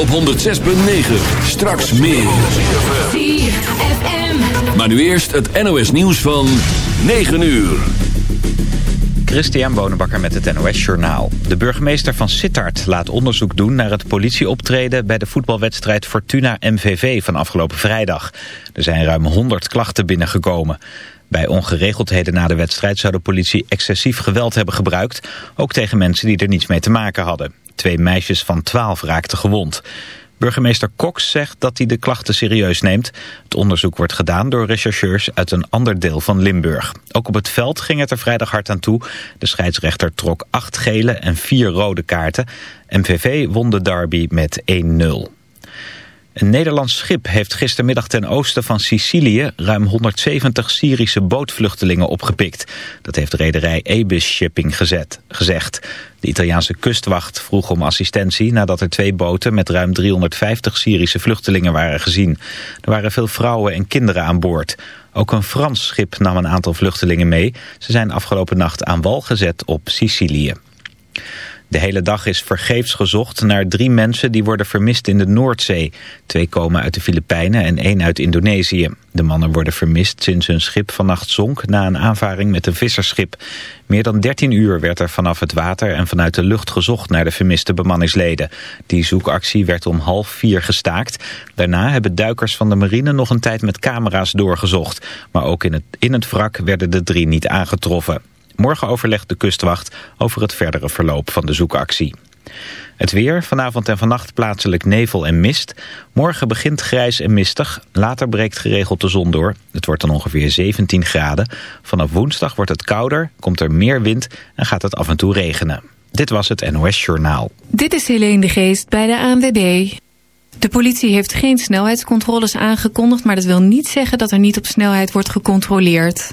op 106.9. Straks meer. ZFM. Maar nu eerst het NOS nieuws van 9 uur. Christian Bonenbakker met het NOS Journaal. De burgemeester van Sittard laat onderzoek doen naar het politieoptreden... bij de voetbalwedstrijd Fortuna MVV van afgelopen vrijdag. Er zijn ruim 100 klachten binnengekomen. Bij ongeregeldheden na de wedstrijd zou de politie excessief geweld hebben gebruikt... ook tegen mensen die er niets mee te maken hadden. Twee meisjes van 12 raakten gewond. Burgemeester Cox zegt dat hij de klachten serieus neemt. Het onderzoek wordt gedaan door rechercheurs uit een ander deel van Limburg. Ook op het veld ging het er vrijdag hard aan toe. De scheidsrechter trok acht gele en vier rode kaarten. MVV won de derby met 1-0. Een Nederlands schip heeft gistermiddag ten oosten van Sicilië ruim 170 Syrische bootvluchtelingen opgepikt. Dat heeft rederij Ebis Shipping gezet, gezegd. De Italiaanse kustwacht vroeg om assistentie nadat er twee boten met ruim 350 Syrische vluchtelingen waren gezien. Er waren veel vrouwen en kinderen aan boord. Ook een Frans schip nam een aantal vluchtelingen mee. Ze zijn afgelopen nacht aan wal gezet op Sicilië. De hele dag is vergeefs gezocht naar drie mensen die worden vermist in de Noordzee. Twee komen uit de Filipijnen en één uit Indonesië. De mannen worden vermist sinds hun schip vannacht zonk na een aanvaring met een visserschip. Meer dan 13 uur werd er vanaf het water en vanuit de lucht gezocht naar de vermiste bemanningsleden. Die zoekactie werd om half vier gestaakt. Daarna hebben duikers van de marine nog een tijd met camera's doorgezocht. Maar ook in het, in het wrak werden de drie niet aangetroffen. Morgen overlegt de kustwacht over het verdere verloop van de zoekactie. Het weer, vanavond en vannacht plaatselijk nevel en mist. Morgen begint grijs en mistig, later breekt geregeld de zon door. Het wordt dan ongeveer 17 graden. Vanaf woensdag wordt het kouder, komt er meer wind en gaat het af en toe regenen. Dit was het NOS Journaal. Dit is Helene de Geest bij de ANWB. De politie heeft geen snelheidscontroles aangekondigd... maar dat wil niet zeggen dat er niet op snelheid wordt gecontroleerd.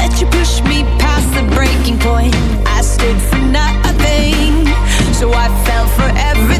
let you push me past the breaking point. I stood for nothing, so I fell for everything.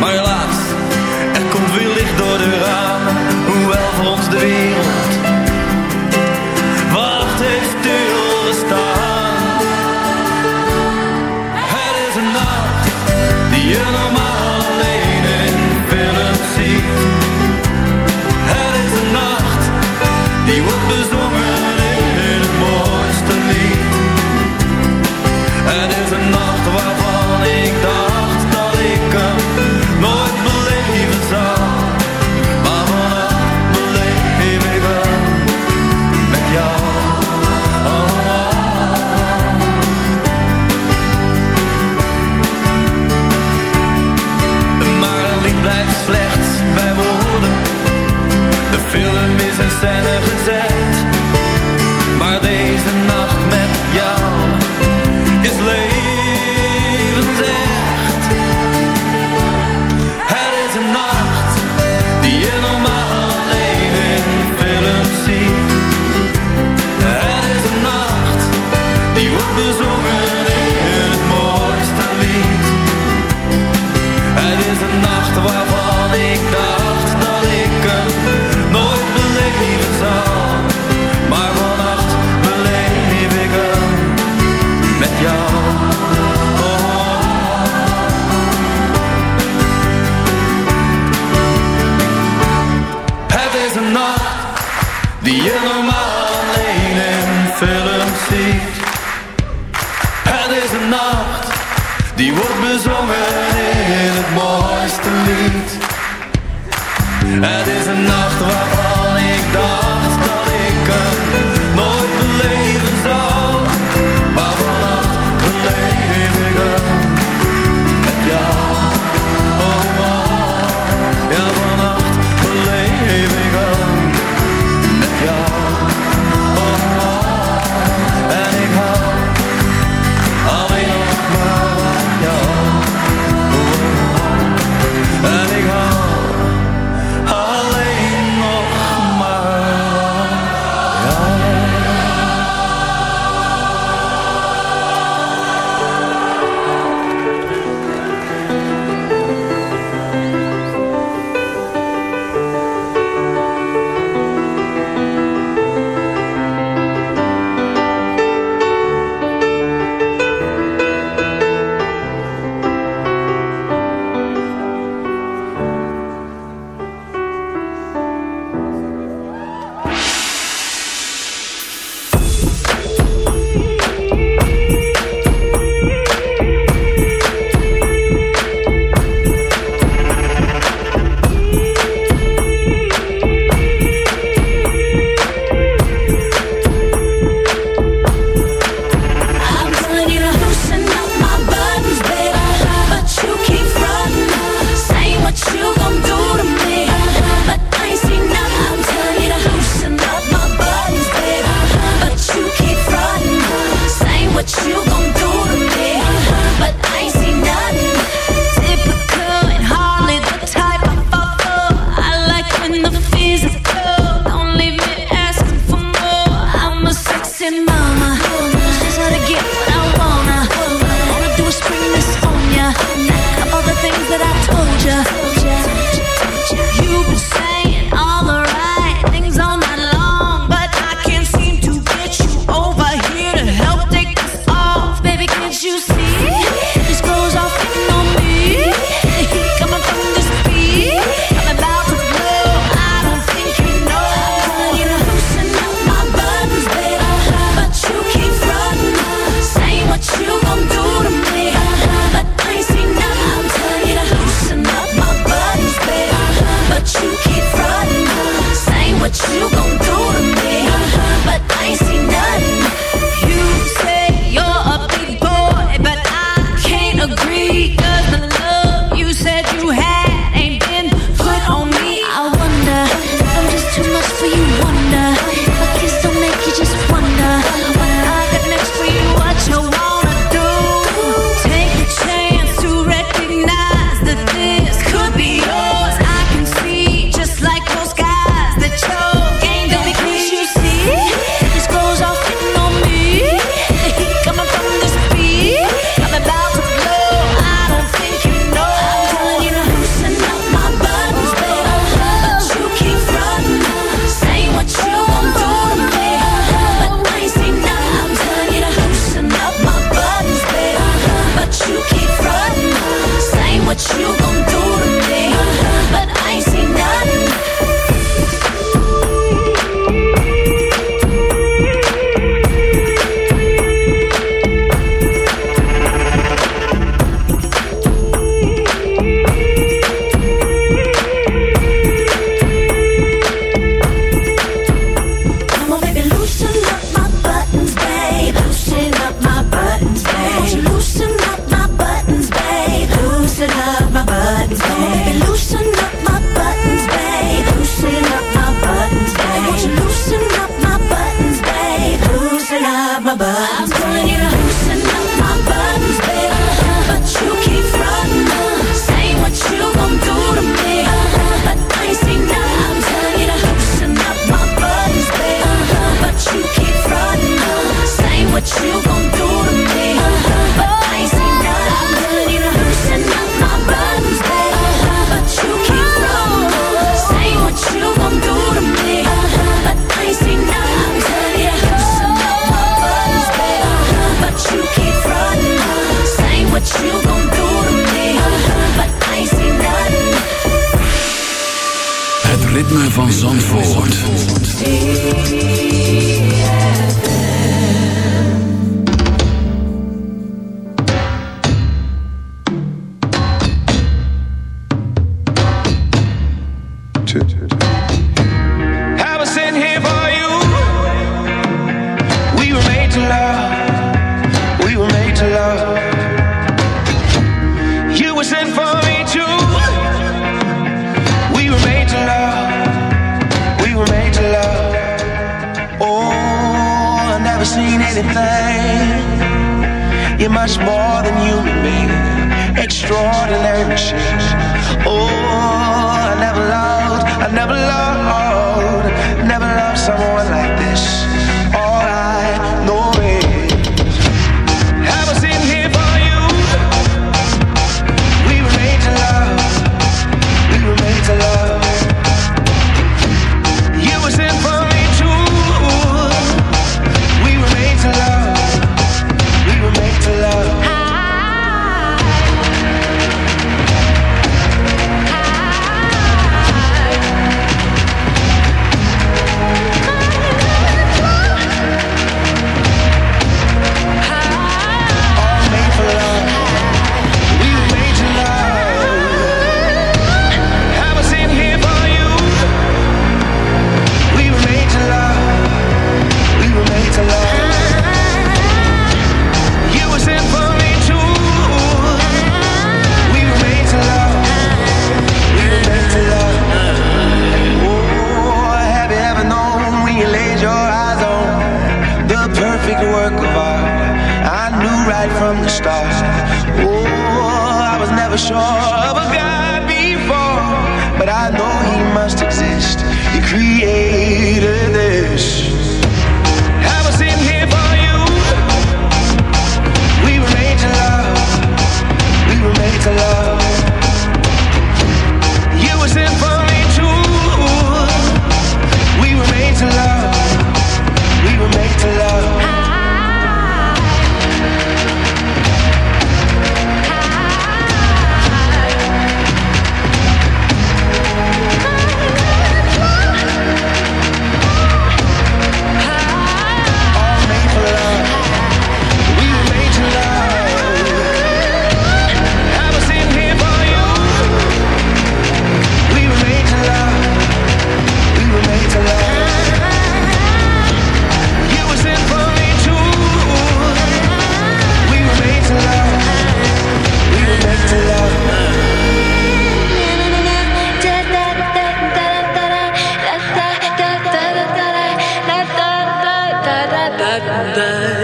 Maar helaas, er komt weer licht door de ramen, hoewel voor ons de wereld wacht heeft stilgestaan. Het is een nacht die je normaal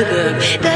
the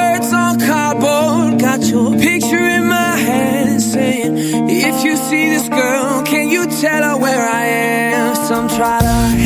see this girl, can you tell her where I am? Some try to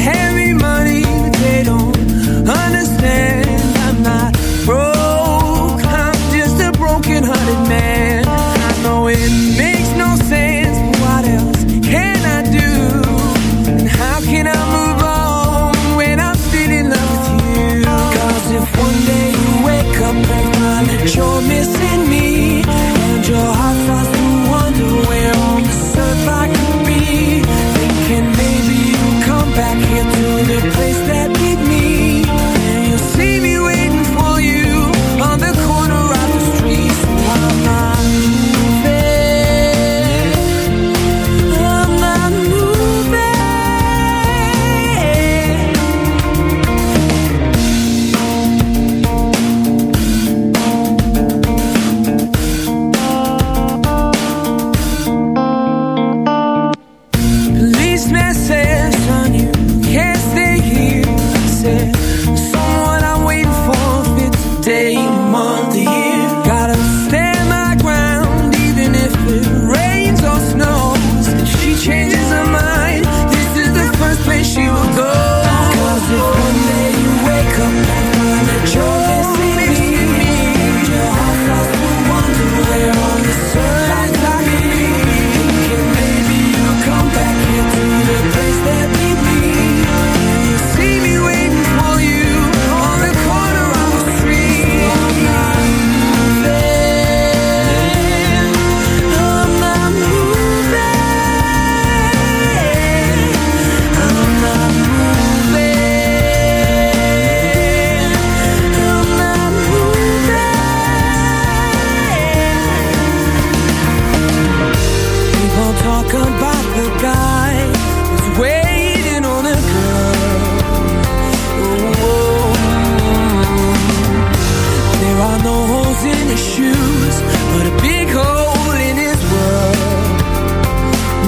no holes in his shoes, but a big hole in his world.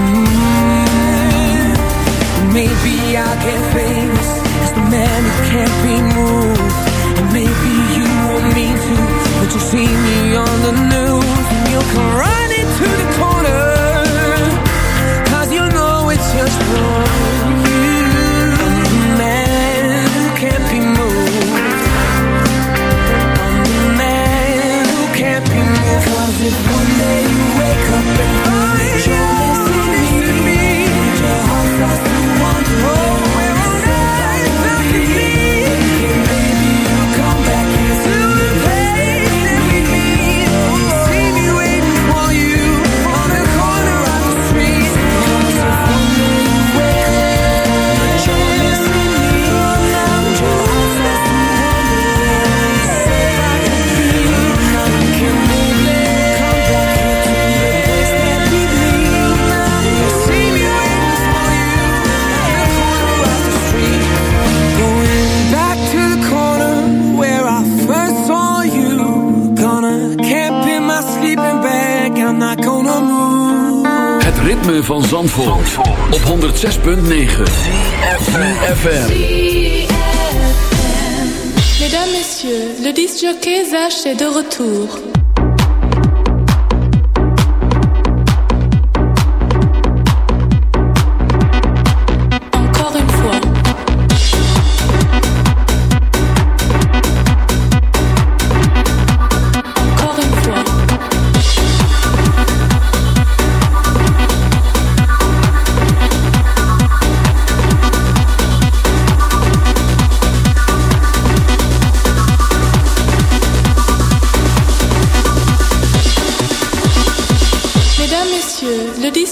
Mm. Maybe I'll get famous as the man who can't be moved. And maybe you won't mean to, but you'll see me on the news and you'll come running to the corner. Cause you know it's just wrong. One day you wake up ritme van Zandvoort, op 106.9 FM. Mesdames, Messieurs, le disc jockey Zach est de retour.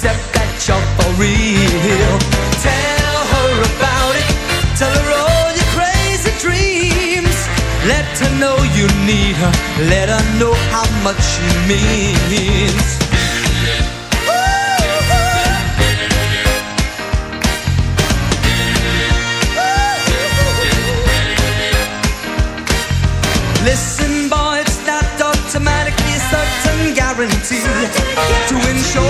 Accept that you're for real. Tell her about it. Tell her all your crazy dreams. Let her know you need her. Let her know how much she means. Listen, boy, it's not automatically a certain guarantee. To ensure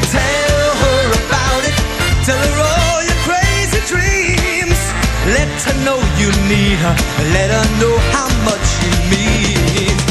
Need her. Let her know how much you mean.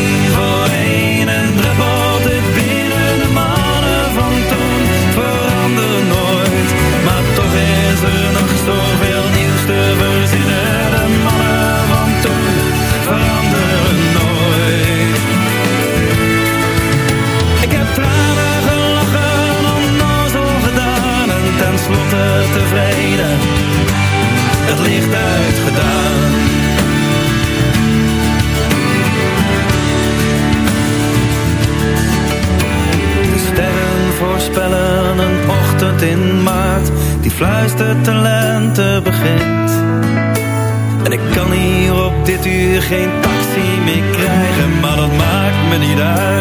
Fluistert de begint. En ik kan hier op dit uur geen taxi meer krijgen Maar dat maakt me niet uit